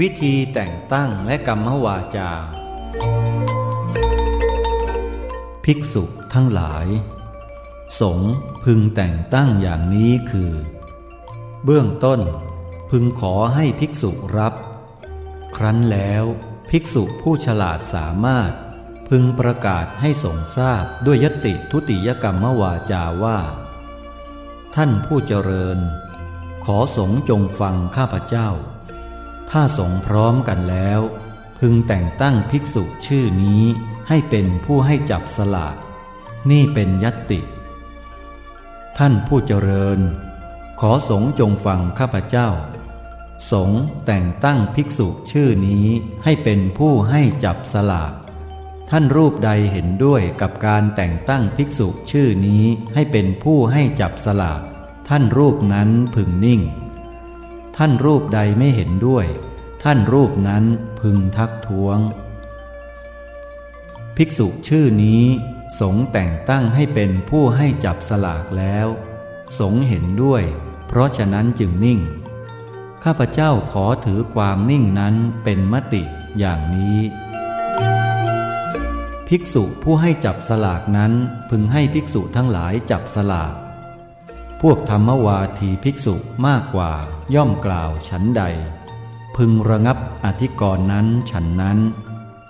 วิธีแต่งตั้งและกรรมวาจา ภิกษุทั้งหลาย สงพึงแต่งตั้งอย่างนี้คือ เบื้องต้นพึงขอให้ภิกษุรับ ครั้นแล้วภิกษุผู้ฉลาดสามารถ พึงประกาศให้สงทราบด้วยยติทุติยกรรมวาจาว่า ท่านผู้เจริญ ขอสงจงฟังข้าพเจ้า ถ้าสงพร้อมกันแล้ว พึงแต่งตั้งภิกษุชื่อนี้ให้เป็นผู้ให้จับสลาก นี่เป็นยติ ท่านผู้เจริญ ขอสงจงฟังข้าพเจ้า สงแต่งตั้งภิกษุชื่อนี้ให้เป็นผู้ให้จับสลาก ท่านรูปใดเห็นด้วยกับการแต่งตั้งภิกษุชื่อนี้ให้เป็นผู้ให้จับสลาก ท่านรูปนั้นพึงนิ่ง ท่านรูปใดไม่เห็นด้วย ท่านรูปนั้นพึงทักท้วง ภิกษุชื่อนี้ สงแต่งตั้งให้เป็นผู้ให้จับสลากแล้ว สงเห็นด้วย เพราะฉะนั้นจึงนิ่ง ข้าพเจ้าขอถือความนิ่งนั้นเป็นมติอย่างนี้ ภิกษุผู้ให้จับสลากนั้นพึงให้ภิกษุทั้งหลายจับสลาก พวกธรรมวาทีภิกษุมากกว่าย่อมกล่าวฉันใด พึงระงับอธิกรณ์นั้นฉันนั้น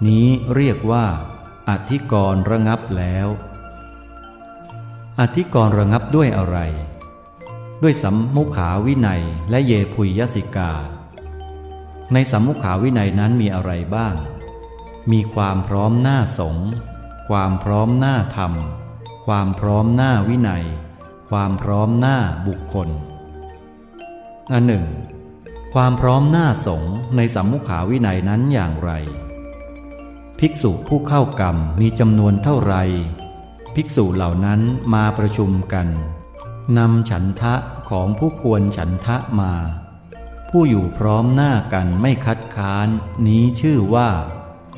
นี้เรียกว่า อธิกรณ์ระงับแล้ว อธิกรณ์ระงับด้วยอะไร ด้วยสัมมุขาวินัยและเยพุยยสิกา ในสัมมุขาวินัยนั้นมีอะไรบ้าง มีความพร้อมหน้าสงความพร้อมหน้าธรรม ความพร้อมหน้าวินัย ความพร้อมหน้าบุคคล อันหนึ่ง ความพร้อมหน้าสงในสัมมุขาวินัยนั้นอย่างไร ภิกษุผู้เข้ากรรมมีจำนวนเท่าไร ภิกษุเหล่านั้นมาประชุมกันนำฉันทะของผู้ควรฉันทะมา ผู้อยู่พร้อมหน้ากันไม่คัดค้าน นี้ชื่อว่า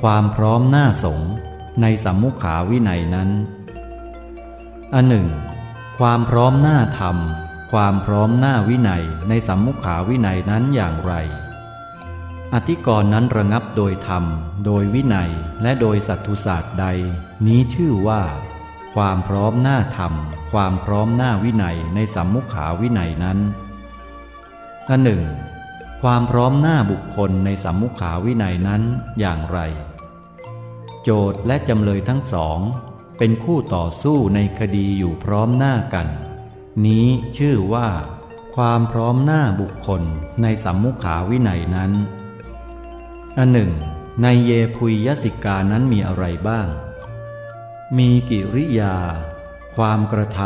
ความพร้อมหน้าสงในสัมมุขาวินัยนั้น อันหนึ่ง ความพร้อมหน้าธรรม ความพร้อมหน้าวินัยในสัมมุขาวินัยนั้นอย่างไร อธิกรณ์นั้นระงับโดยธรรม โดยวินัยและโดยสัตตุศาสตร์ใด นี้ชื่อว่า ความพร้อมหน้าธรรม ความพร้อมหน้าวินัยในสัมมุขาวินัยนั้นอันหนึ่ง ความพร้อมหน้าบุคคลในสัมมุขาวินัยนั้นอย่างไร โจทย์และจำเลยทั้งสอง เป็นคู่ต่อสู้ในคดีอยู่พร้อมหน้ากัน นี้ชื่อว่า ความพร้อมหน้าบุคคลในสัมมุขาวินัยนั้น อันหนึ่ง ในเยพุยยสิกานั้นมีอะไรบ้าง มีกิริยา ความกระท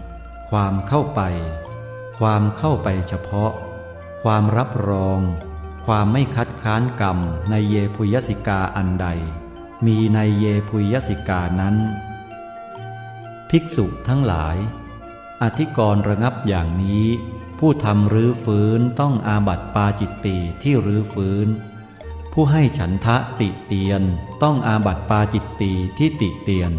ำความเข้าไป ความเข้าไปเฉพาะ ความรับรอง ความไม่คัดค้านกรรมในเยพุยสิกาอันใดมีในเยพุยสิกานั้น ภิกษุทั้งหลาย อธิกรณ์ระงับอย่างนี้ ผู้ทำรื้อฟื้นต้องอาบัติปาจิตตีที่รื้อฟื้น ผู้ให้ฉันทะติเตียนต้องอาบัติปาจิตตีที่ติเตียน